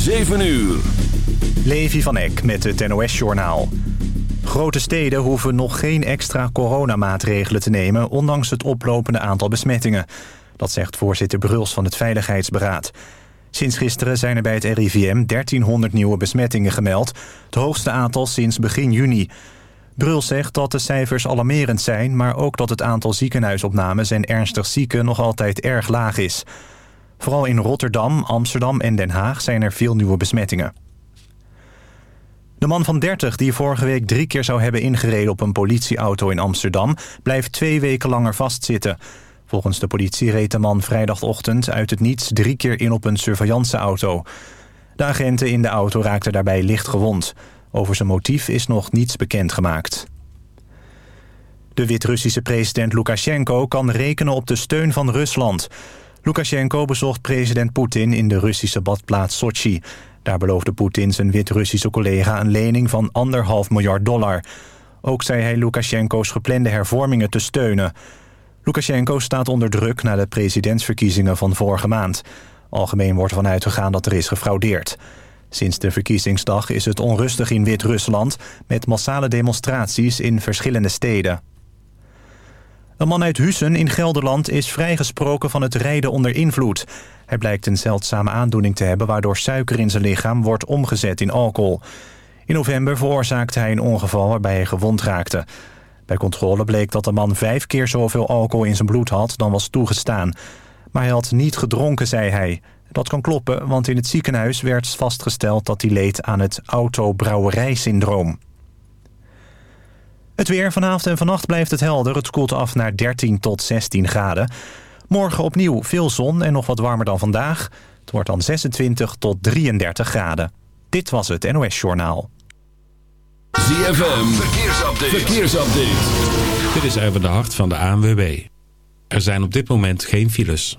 7 uur. Levi van Eck met het NOS-journaal. Grote steden hoeven nog geen extra coronamaatregelen te nemen... ondanks het oplopende aantal besmettingen. Dat zegt voorzitter Bruls van het Veiligheidsberaad. Sinds gisteren zijn er bij het RIVM 1300 nieuwe besmettingen gemeld. Het hoogste aantal sinds begin juni. Bruls zegt dat de cijfers alarmerend zijn... maar ook dat het aantal ziekenhuisopnames en ernstig zieken nog altijd erg laag is... Vooral in Rotterdam, Amsterdam en Den Haag zijn er veel nieuwe besmettingen. De man van 30 die vorige week drie keer zou hebben ingereden op een politieauto in Amsterdam... blijft twee weken langer vastzitten. Volgens de politie reed de man vrijdagochtend uit het niets drie keer in op een surveillanceauto. De agenten in de auto raakten daarbij licht gewond. Over zijn motief is nog niets bekendgemaakt. De Wit-Russische president Lukashenko kan rekenen op de steun van Rusland... Lukashenko bezocht president Poetin in de Russische badplaats Sochi. Daar beloofde Poetin zijn Wit-Russische collega een lening van anderhalf miljard dollar. Ook zei hij Lukashenko's geplande hervormingen te steunen. Lukashenko staat onder druk na de presidentsverkiezingen van vorige maand. Algemeen wordt ervan uitgegaan dat er is gefraudeerd. Sinds de verkiezingsdag is het onrustig in Wit-Rusland... met massale demonstraties in verschillende steden. Een man uit Hussen in Gelderland is vrijgesproken van het rijden onder invloed. Hij blijkt een zeldzame aandoening te hebben... waardoor suiker in zijn lichaam wordt omgezet in alcohol. In november veroorzaakte hij een ongeval waarbij hij gewond raakte. Bij controle bleek dat de man vijf keer zoveel alcohol in zijn bloed had... dan was toegestaan. Maar hij had niet gedronken, zei hij. Dat kan kloppen, want in het ziekenhuis werd vastgesteld... dat hij leed aan het autobrouwerijsyndroom. Het weer vanavond en vannacht blijft het helder. Het koelt af naar 13 tot 16 graden. Morgen opnieuw veel zon en nog wat warmer dan vandaag. Het wordt dan 26 tot 33 graden. Dit was het NOS Journaal. ZFM, verkeersupdate. verkeersupdate. Dit is even de hart van de ANWB. Er zijn op dit moment geen files.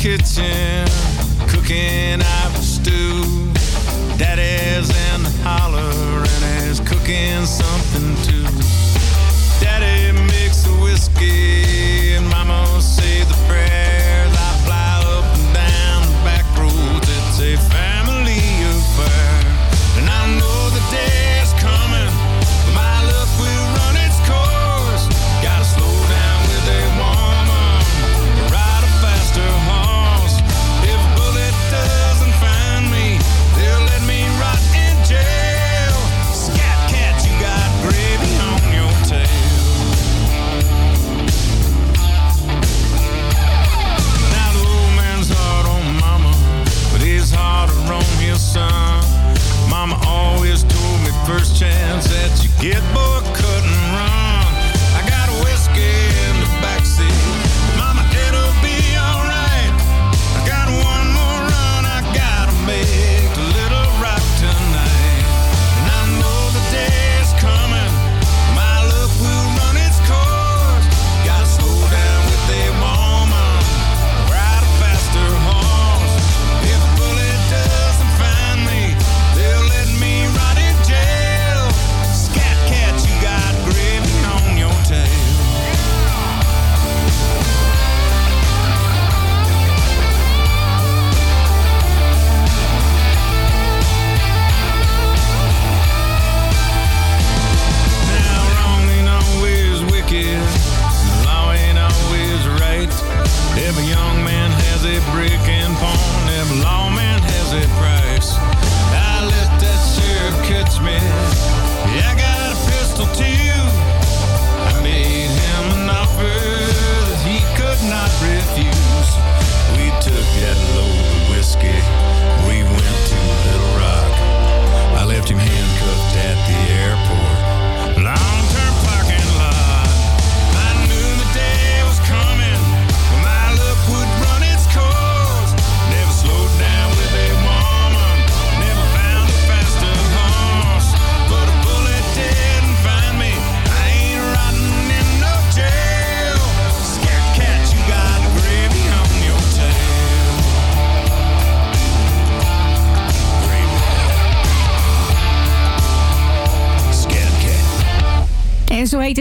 Kitchen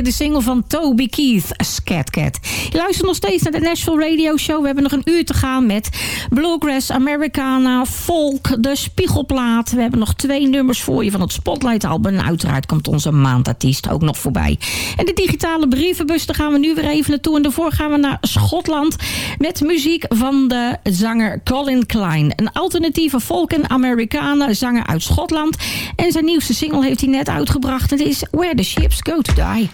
de single van Toby Keith, Scat Cat. Je luistert nog steeds naar de Nashville Radio Show. We hebben nog een uur te gaan met Bluegrass, Americana, Folk, de Spiegelplaat. We hebben nog twee nummers voor je van het Spotlight album. Uiteraard komt onze maandartiest ook nog voorbij. En de digitale brievenbus, daar gaan we nu weer even naartoe. En daarvoor gaan we naar Schotland met muziek van de zanger Colin Klein. Een alternatieve folk en Americana zanger uit Schotland. En zijn nieuwste single heeft hij net uitgebracht. Het is Where the Ships Go to Die.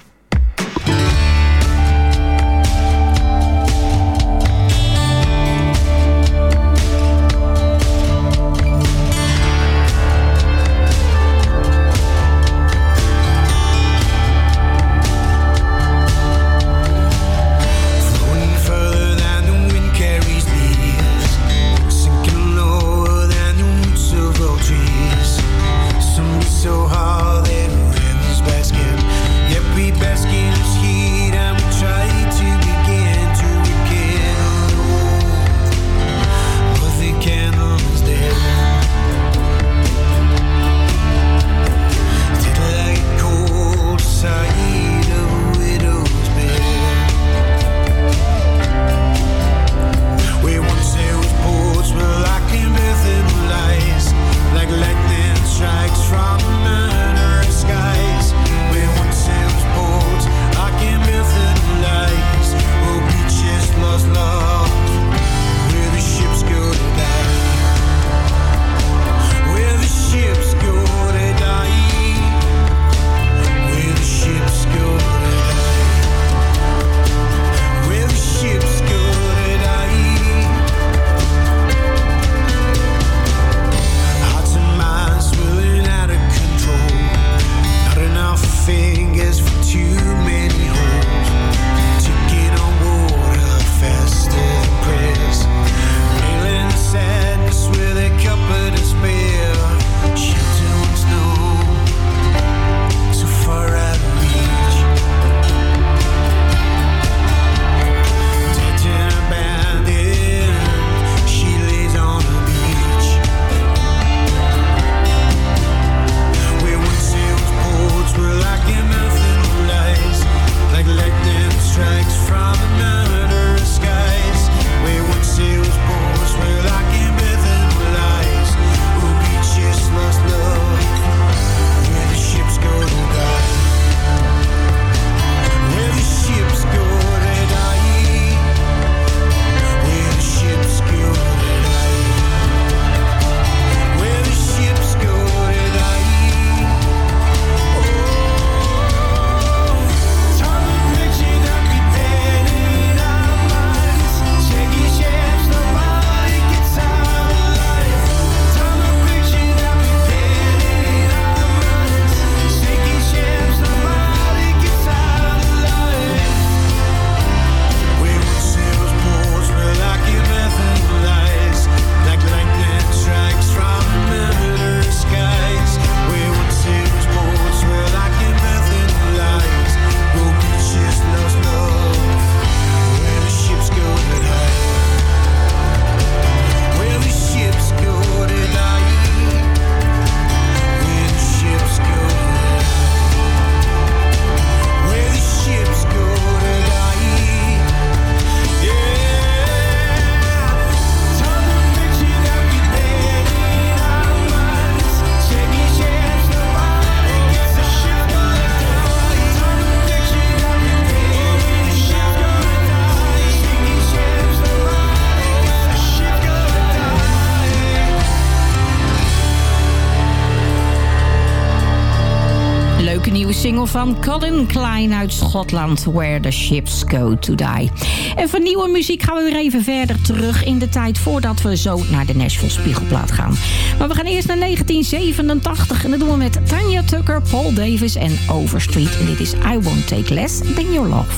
Van Colin Klein uit Schotland, Where the Ships Go to Die. En van nieuwe muziek gaan we weer even verder terug in de tijd voordat we zo naar de Nashville Spiegelplaat gaan. Maar we gaan eerst naar 1987 en dat doen we met Tanya Tucker, Paul Davis en Overstreet. En dit is I Won't Take Less Than Your Love.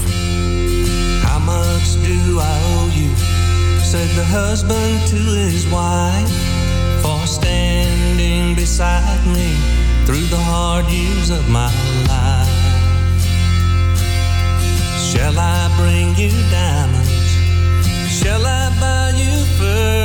How much do I owe you? Said the husband to his wife for standing beside me through the hard years of my life. Shall I bring you diamonds? Shall I buy you furs?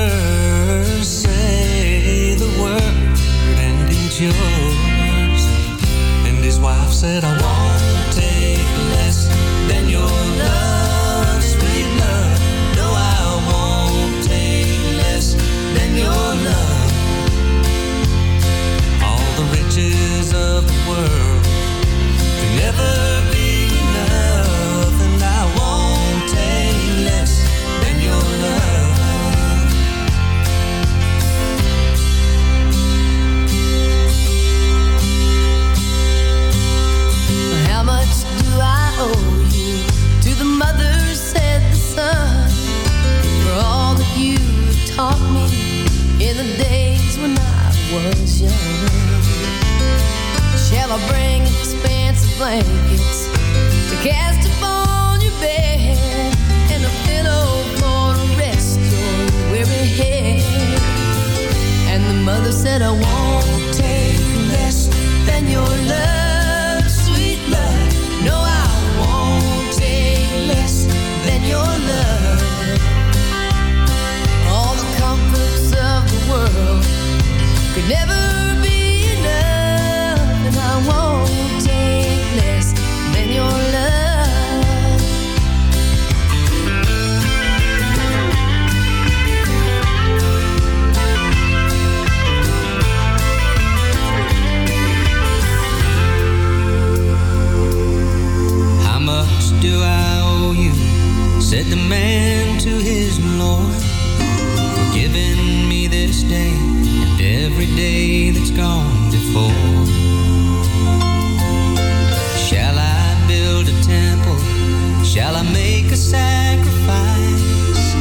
Shall I make a sacrifice?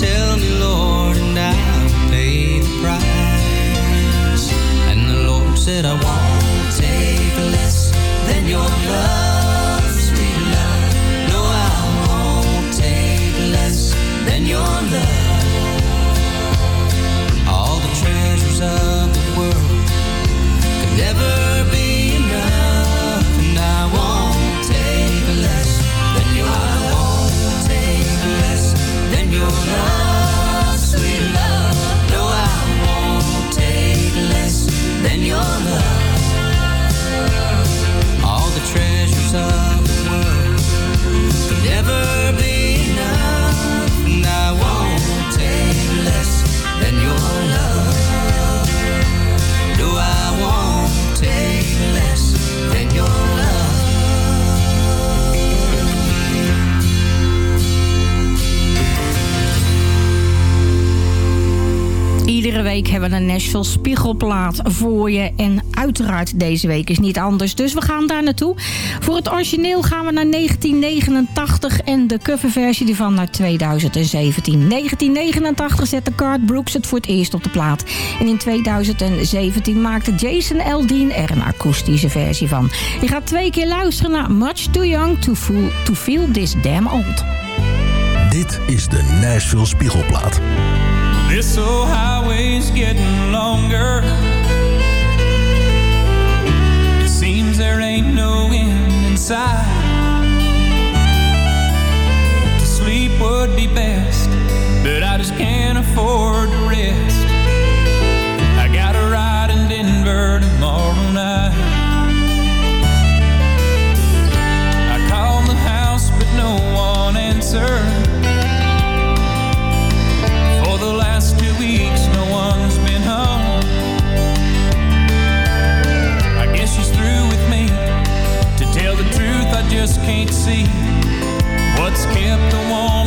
Tell me, Lord, and I'll pay the price. And the Lord said, I won't take less than your love, Iedere week hebben we een Nashville Spiegelplaat voor je. En uiteraard deze week is niet anders. Dus we gaan daar naartoe. Voor het origineel gaan we naar 1989 en de coverversie ervan naar 2017. 1989 zette Cart Brooks het voor het eerst op de plaat. En in 2017 maakte Jason Aldean er een akoestische versie van. Je gaat twee keer luisteren naar Much Too Young to Feel, to feel This Damn Old. Dit is de Nashville Spiegelplaat. This old highway's getting longer. It seems there ain't no end in sight. To sleep would be best, but I just can't afford just can't see what's kept a woman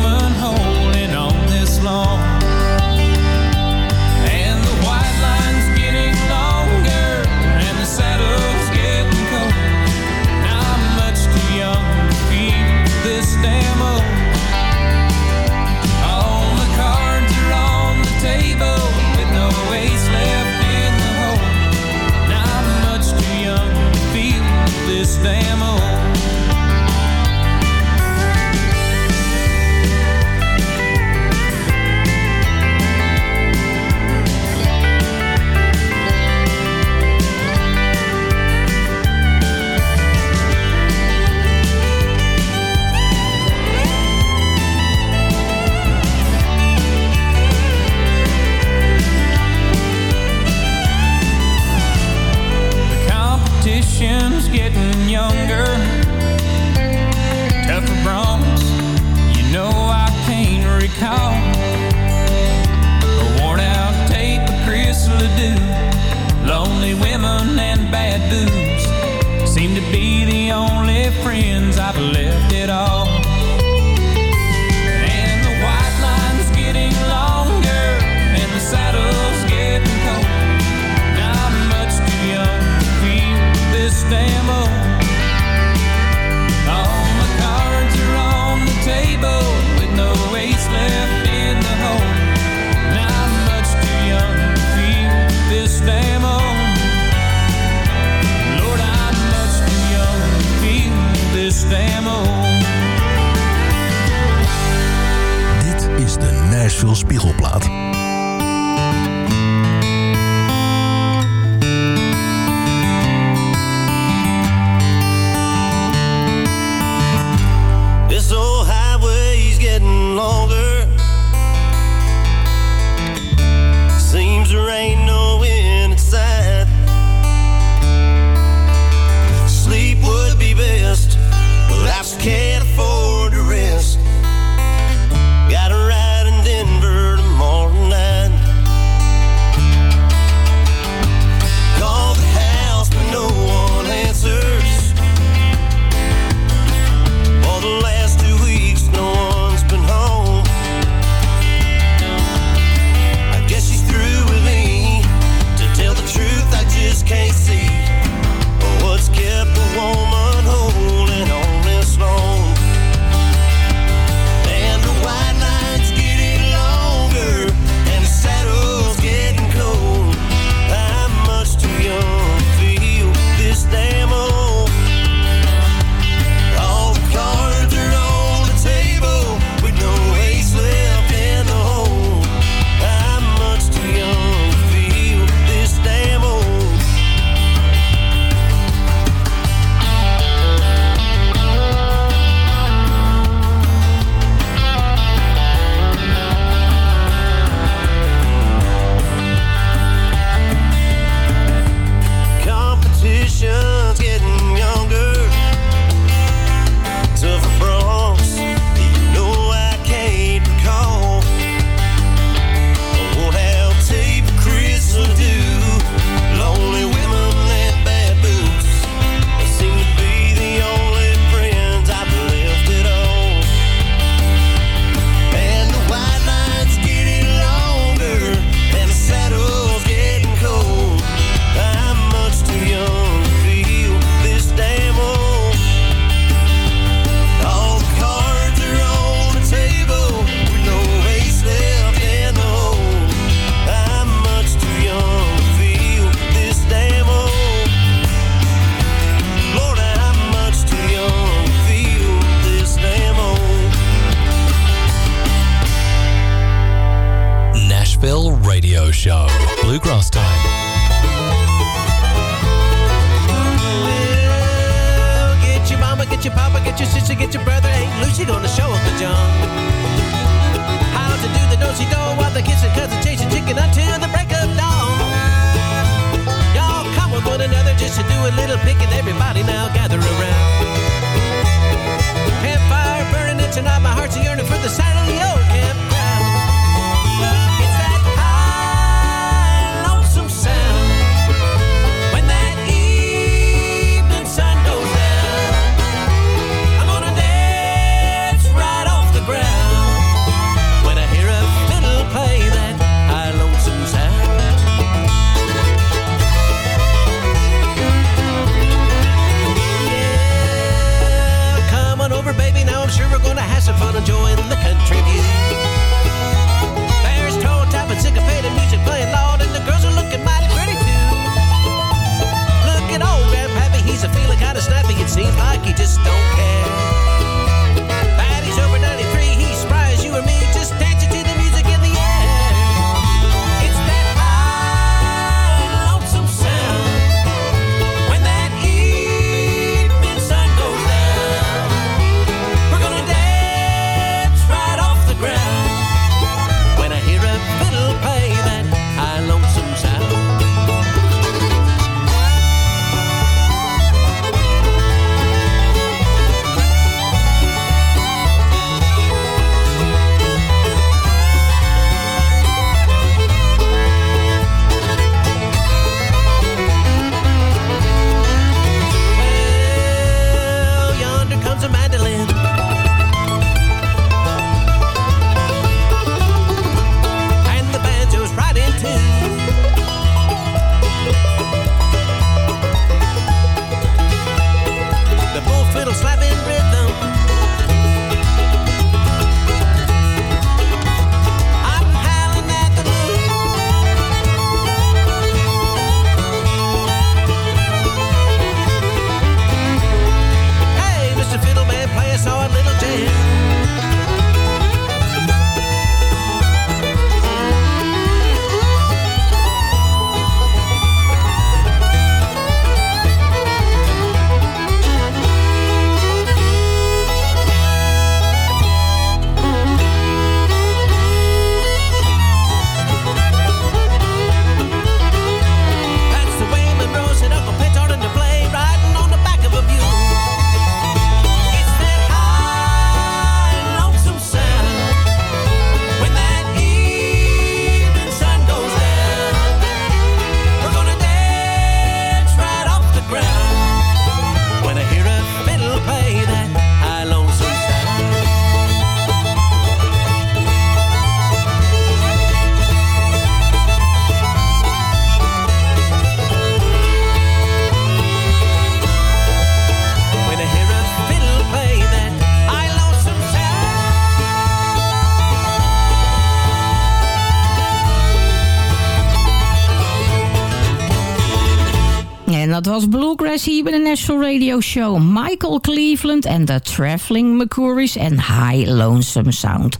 International Radio Show Michael Cleveland en de Traveling McCouries en High Lonesome Sound.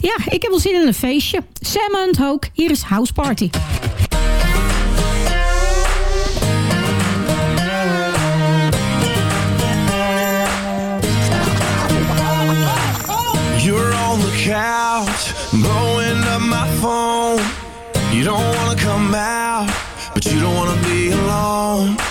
Ja, ik heb wel zin in een feestje. Sam and ook, hier is House Party. You're on the couch, blowing up my phone. You don't wanna come out, but you don't wanna be alone.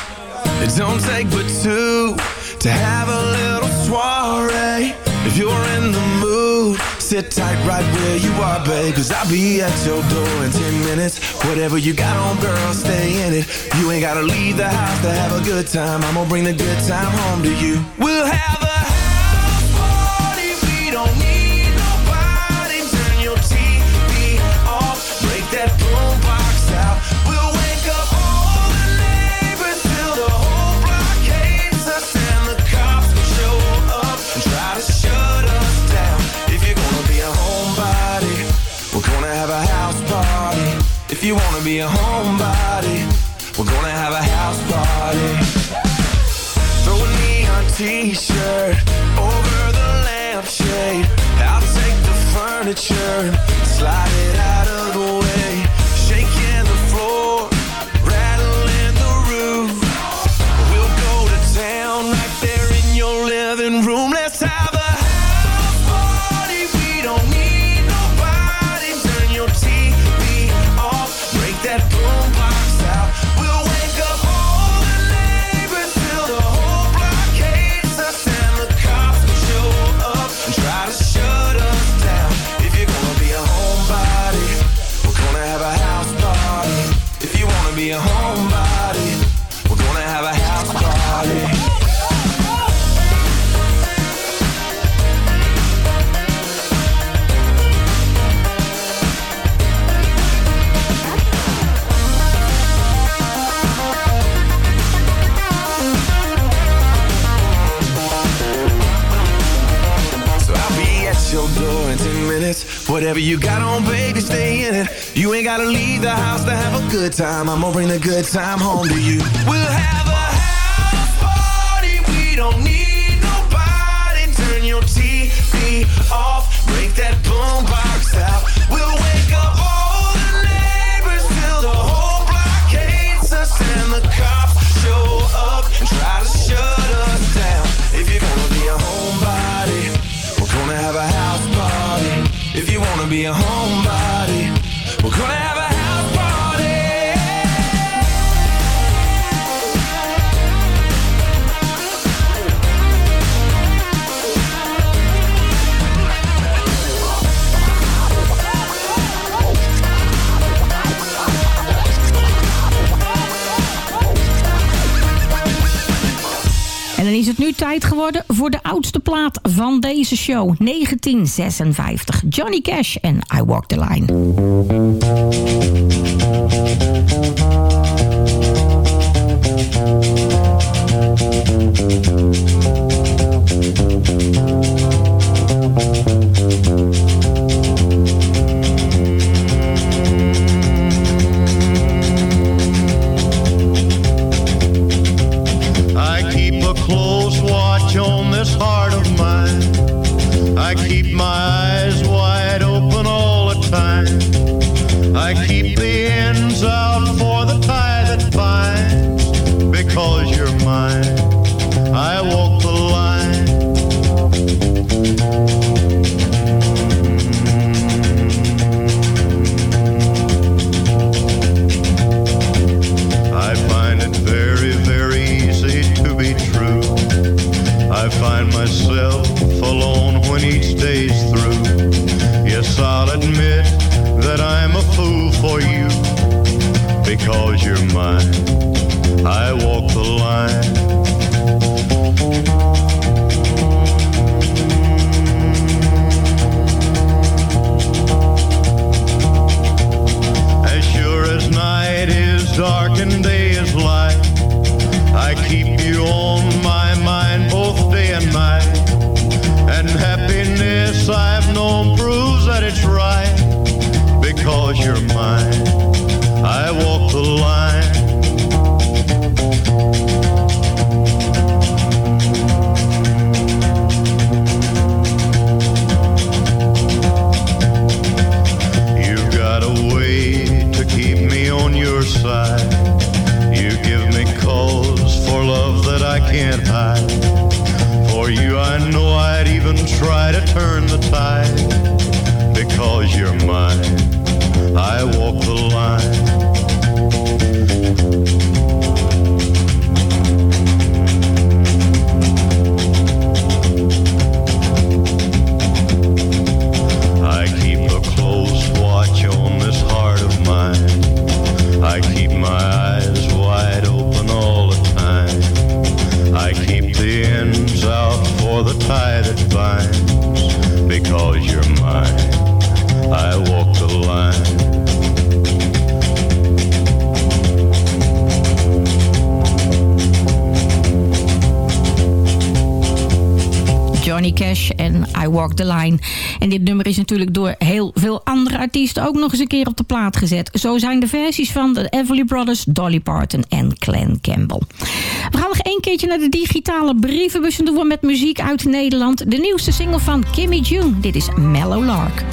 It don't take but two to have a little soiree. If you're in the mood, sit tight right where you are, babe. Cause I'll be at your door in 10 minutes. Whatever you got on, girl, stay in it. You ain't gotta leave the house to have a good time. I'm gonna bring the good time home to you. We'll have whatever you got on, baby, stay in it. You ain't gotta leave the house to have a good time. I'ma bring the good time home to you. We'll have a house party. We don't need nobody. Turn your TV off. Break that boombox out. your home. tijd geworden voor de oudste plaat van deze show. 1956. Johnny Cash en I Walk the Line. natuurlijk door heel veel andere artiesten ook nog eens een keer op de plaat gezet. Zo zijn de versies van de Everly Brothers, Dolly Parton en Clan Campbell. We gaan nog één keertje naar de digitale brievenbus en met muziek uit Nederland. De nieuwste single van Kimmy June. Dit is Mellow Lark.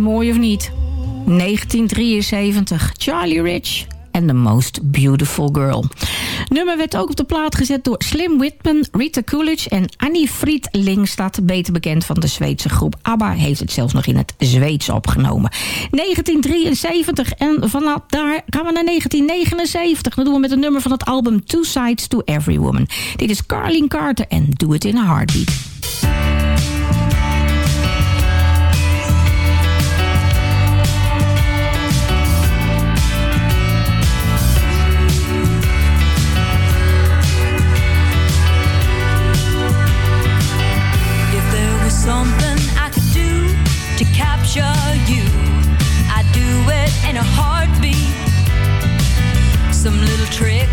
mooi of niet? 1973, Charlie Rich en The Most Beautiful Girl. Nummer werd ook op de plaat gezet door Slim Whitman, Rita Coolidge en Annie Friedlingstad. Beter bekend van de Zweedse groep ABBA. Heeft het zelfs nog in het Zweeds opgenomen. 1973 en vanaf daar gaan we naar 1979. Dat doen we met een nummer van het album Two Sides to Every Woman. Dit is Carlin Carter en Doe It in a Heartbeat. something I could do to capture you. I'd do it in a heartbeat. Some little trick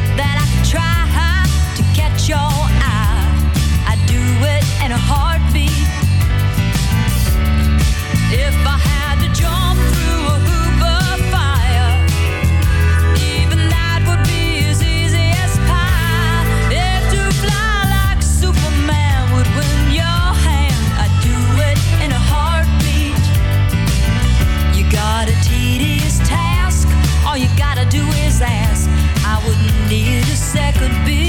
that could be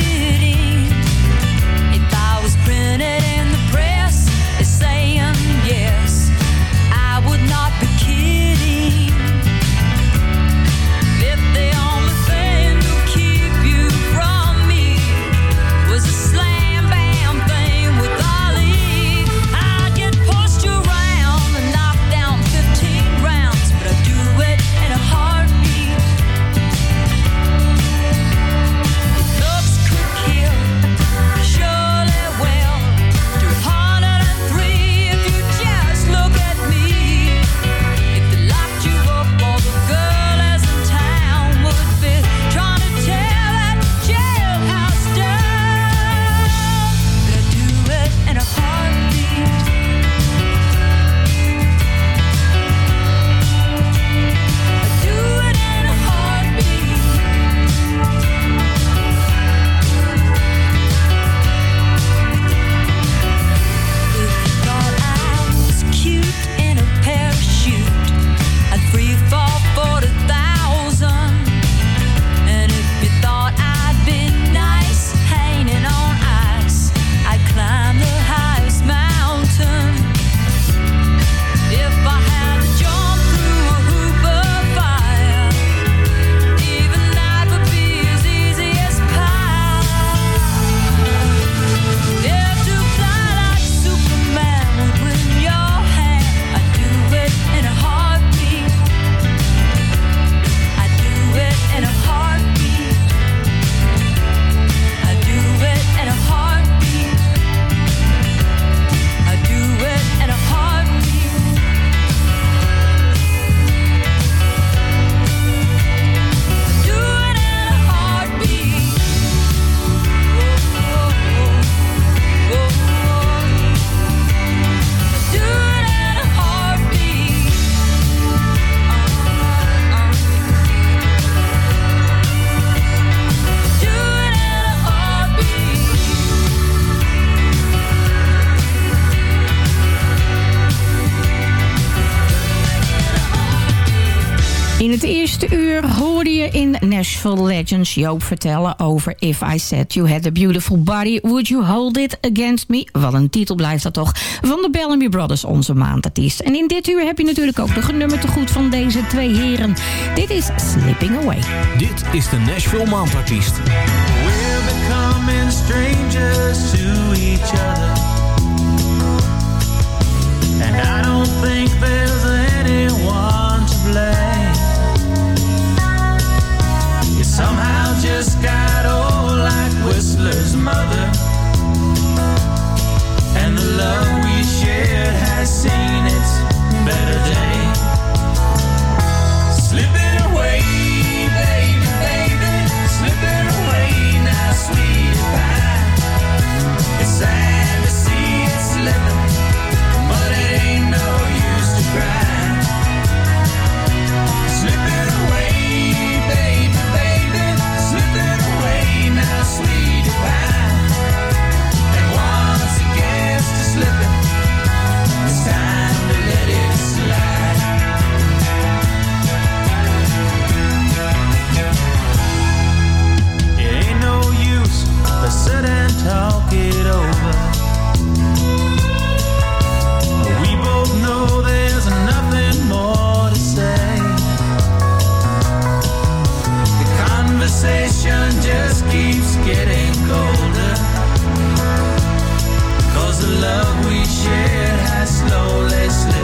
het eerste uur hoorde je in Nashville Legends Joop vertellen over If I Said You Had a Beautiful Body, Would You Hold It Against Me? Wat een titel blijft dat toch, van de Bellamy Brothers, onze maandartiest. En in dit uur heb je natuurlijk ook nog een nummer te goed van deze twee heren. Dit is Slipping Away. Dit is de Nashville Maandartiest. We're becoming strangers to each other. And I don't I see. Talk it over. We both know there's nothing more to say. The conversation just keeps getting colder. Cause the love we shared has slowly slipped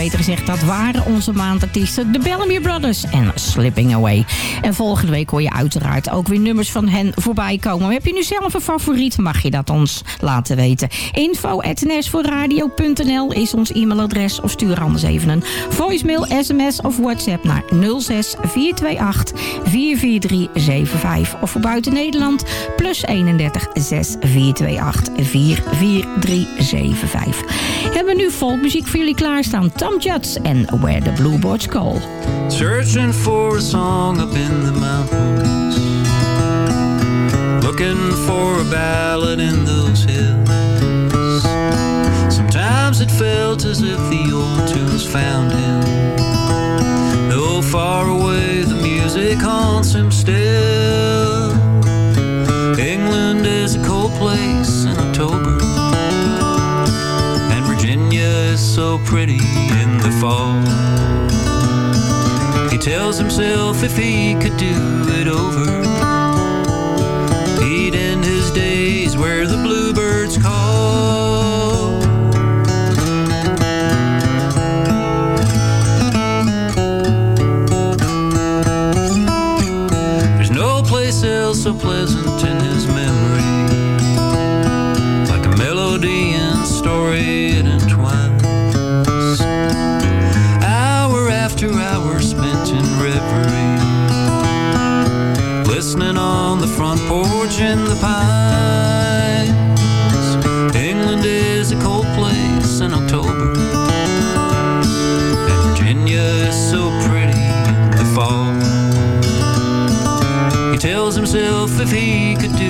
Beter gezegd, dat waren onze maandartiesten. De Bellamy Brothers en Slipping Away. En volgende week hoor je uiteraard ook weer nummers van hen voorbij komen. Heb je nu zelf een favoriet? Mag je dat ons laten weten. info.nsvoorradio.nl is ons e-mailadres. Of stuur anders even een voicemail, sms of whatsapp naar 06 428 44375. Of voor buiten Nederland plus 31 6 428 44375. Hebben we nu volkmuziek voor jullie klaarstaan. Tom Judds en Where the Bluebirds Call. Searching for a song up in the mountains. Looking for a ballad in those hills. Sometimes it felt as if the old tunes found him. Though far away, the music haunts him still. So pretty in the fall. He tells himself if he could do it over, he'd end his days where the bluebirds call. There's no place else so pleasant pines. England is a cold place in October, and Virginia is so pretty in the fall. He tells himself if he could do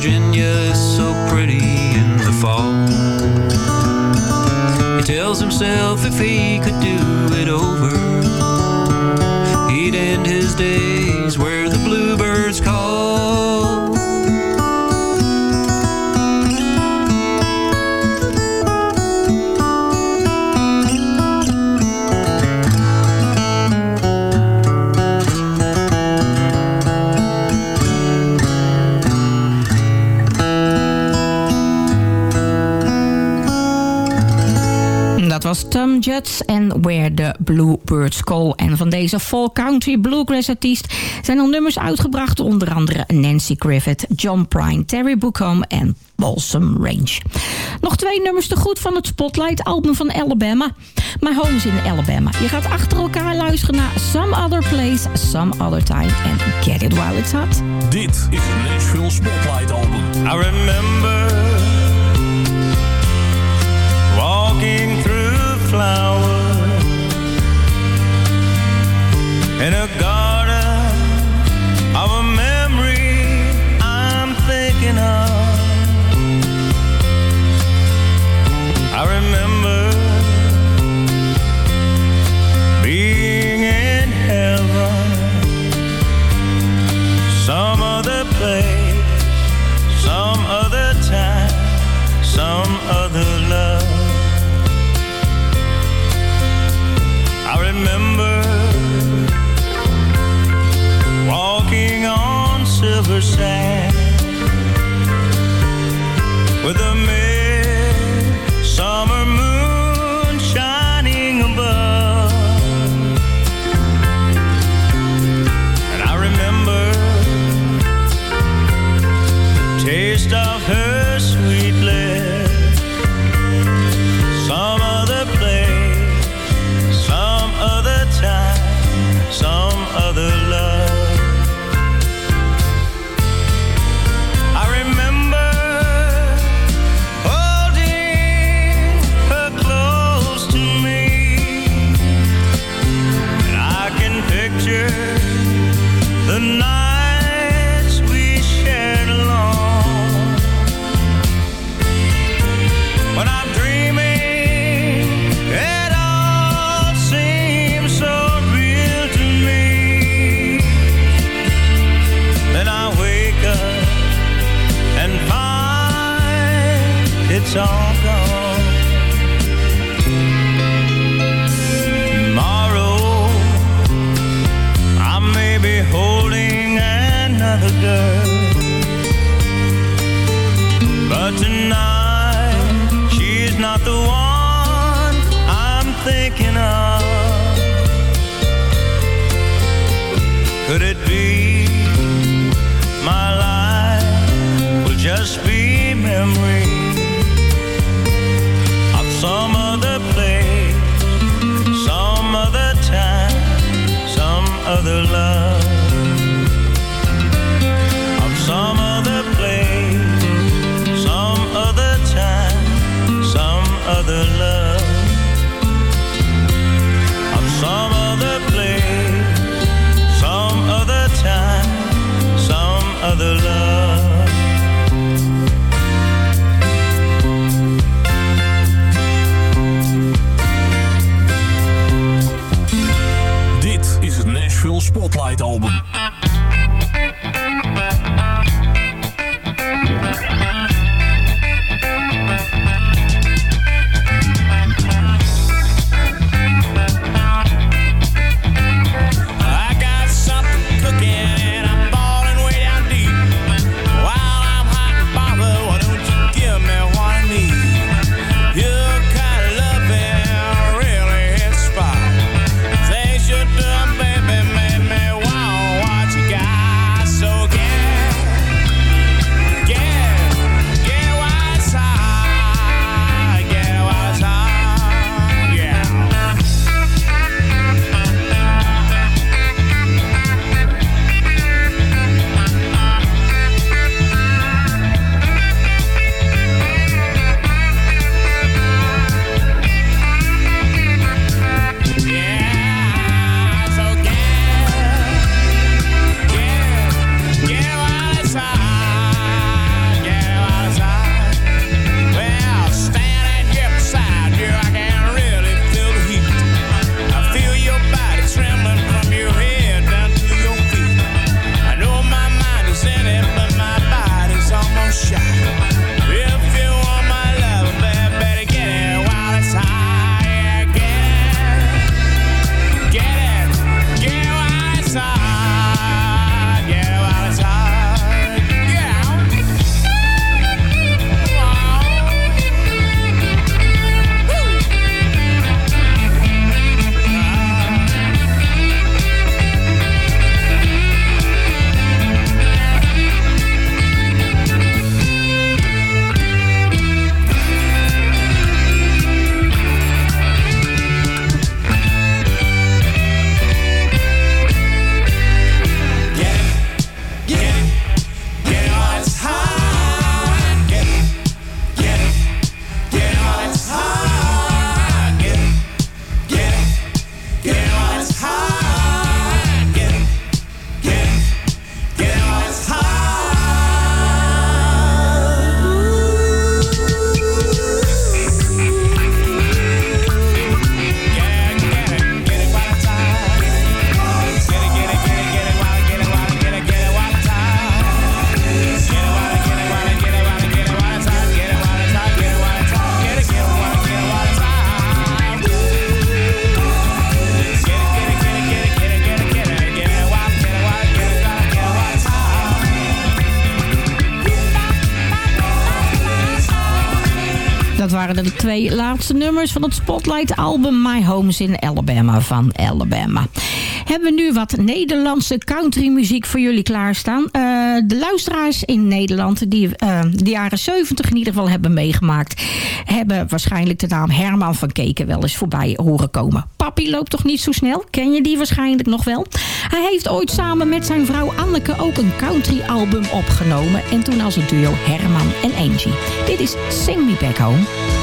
Virginia is so pretty in the fall. He tells himself if he could do it over And Judds Where the Bluebirds Call. En van deze folk country bluegrass artiest zijn al nummers uitgebracht... onder andere Nancy Griffith, John Prine, Terry Bookholm en Balsam Range. Nog twee nummers te goed van het Spotlight album van Alabama. My Home's in Alabama. Je gaat achter elkaar luisteren naar Some Other Place, Some Other Time en Get It While It's Hot. Dit is een Nashville Spotlight album. I remember hour and a say. Laatste nummers van het Spotlight-album My Home's in Alabama van Alabama. Hebben we nu wat Nederlandse countrymuziek voor jullie klaarstaan. Eh, de luisteraars in Nederland die eh, de jaren 70 in ieder geval hebben meegemaakt... hebben waarschijnlijk de naam Herman van Keken wel eens voorbij horen komen. Papi loopt toch niet zo snel? Ken je die waarschijnlijk nog wel? Hij heeft ooit samen met zijn vrouw Anneke ook een country-album opgenomen. En toen als het duo Herman en Angie. Dit is Sing Me Back Home.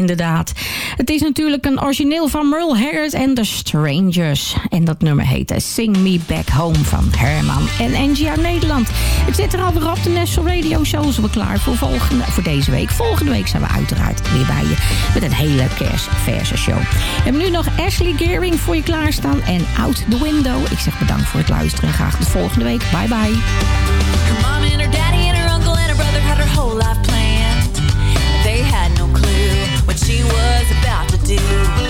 Inderdaad. Het is natuurlijk een origineel van Merle Harris en The Strangers. En dat nummer heet Sing Me Back Home van Herman en Angie uit Nederland. Het zit er alweer op, de National Radio Show. Zijn we klaar voor, volgende, voor deze week. Volgende week zijn we uiteraard weer bij je met een hele kerstverse show. We hebben nu nog Ashley Gearing voor je klaarstaan en Out the Window. Ik zeg bedankt voor het luisteren en graag tot volgende week. Bye bye. Do.